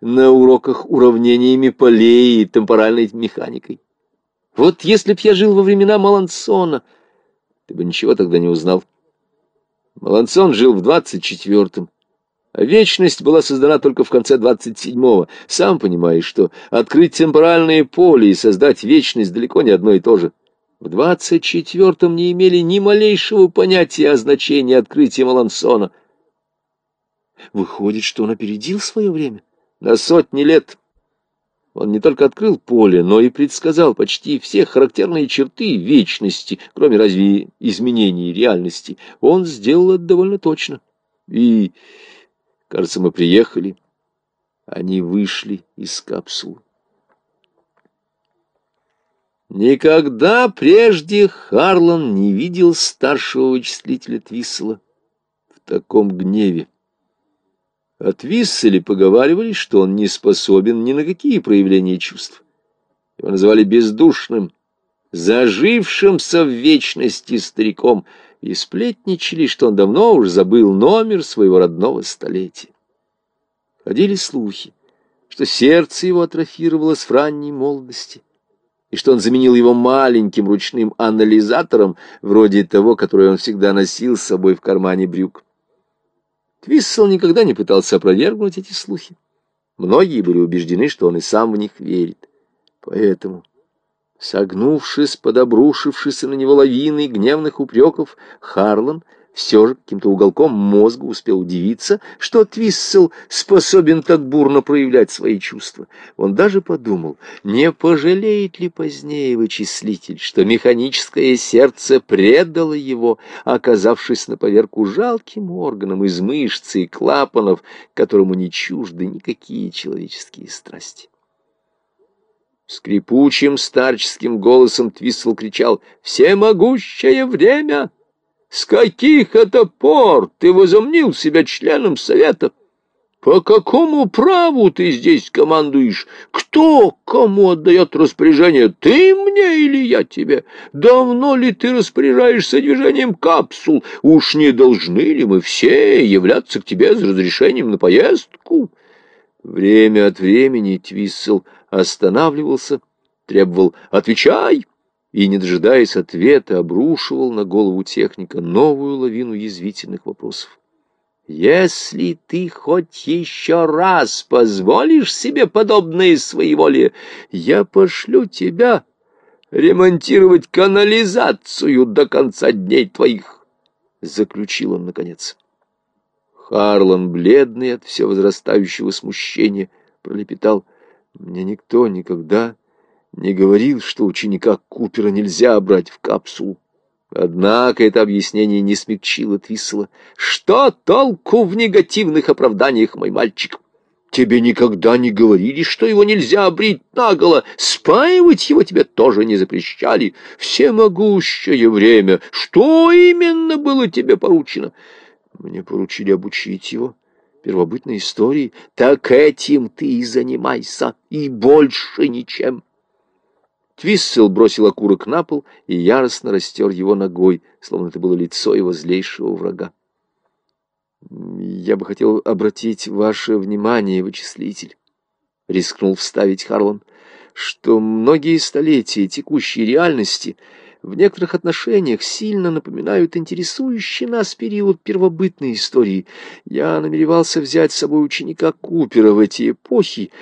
на уроках уравнениями полей и темпоральной механикой. Вот если б я жил во времена Малансона, ты бы ничего тогда не узнал. Малансон жил в двадцать четвертом, а вечность была создана только в конце двадцать седьмого. Сам понимаешь, что открыть темпоральное поле и создать вечность далеко не одно и то же. В двадцать четвертом не имели ни малейшего понятия о значении открытия Малансона. Выходит, что он опередил свое время на сотни лет. Он не только открыл поле, но и предсказал почти все характерные черты вечности, кроме разве изменений реальности. Он сделал это довольно точно. И, кажется, мы приехали. Они вышли из капсулы. Никогда прежде Харлан не видел старшего вычислителя Твиссела в таком гневе. От Виссели поговаривали, что он не способен ни на какие проявления чувств. Его называли бездушным, зажившимся в вечности стариком, и сплетничали, что он давно уж забыл номер своего родного столетия. Ходили слухи, что сердце его атрофировалось в ранней молодости, и что он заменил его маленьким ручным анализатором, вроде того, который он всегда носил с собой в кармане брюк. Твиссел никогда не пытался опровергнуть эти слухи. Многие были убеждены, что он и сам в них верит. Поэтому, согнувшись под обрушившись на него лавиной гневных упреков, Харлан — все же каким-то уголком мозга успел удивиться, что Твиссел способен так бурно проявлять свои чувства. Он даже подумал, не пожалеет ли позднее вычислитель, что механическое сердце предало его, оказавшись на поверку жалким органом из мышц и клапанов, которому не чужды никакие человеческие страсти. Скрипучим старческим голосом Твиссел кричал «Всемогущее время!» С каких это пор ты возомнил себя членом совета? По какому праву ты здесь командуешь? Кто кому отдает распоряжение? Ты мне или я тебе? Давно ли ты распоряжаешься движением капсул? Уж не должны ли мы все являться к тебе с разрешением на поездку? Время от времени Твиссел останавливался, требовал «Отвечай!» И, не дожидаясь ответа, обрушивал на голову техника новую лавину язвительных вопросов. «Если ты хоть еще раз позволишь себе подобное своеволие, я пошлю тебя ремонтировать канализацию до конца дней твоих», — заключил он наконец. Харлан, бледный от все возрастающего смущения, пролепетал, «Мне никто никогда не говорил, что ученика Купера нельзя брать в капсулу. Однако это объяснение не смягчило Твисла. «Что толку в негативных оправданиях, мой мальчик? Тебе никогда не говорили, что его нельзя брить наголо, спаивать его тебе тоже не запрещали. Всемогущее время! Что именно было тебе поручено?» «Мне поручили обучить его» первобытной истории, так этим ты и занимайся, и больше ничем. Твиссел бросил окурок на пол и яростно растер его ногой, словно это было лицо его злейшего врага. «Я бы хотел обратить ваше внимание, вычислитель», — рискнул вставить Харлан, «что многие столетия текущей реальности — в некоторых отношениях сильно напоминают интересующий нас период первобытной истории. Я намеревался взять с собой ученика Купера в эти эпохи,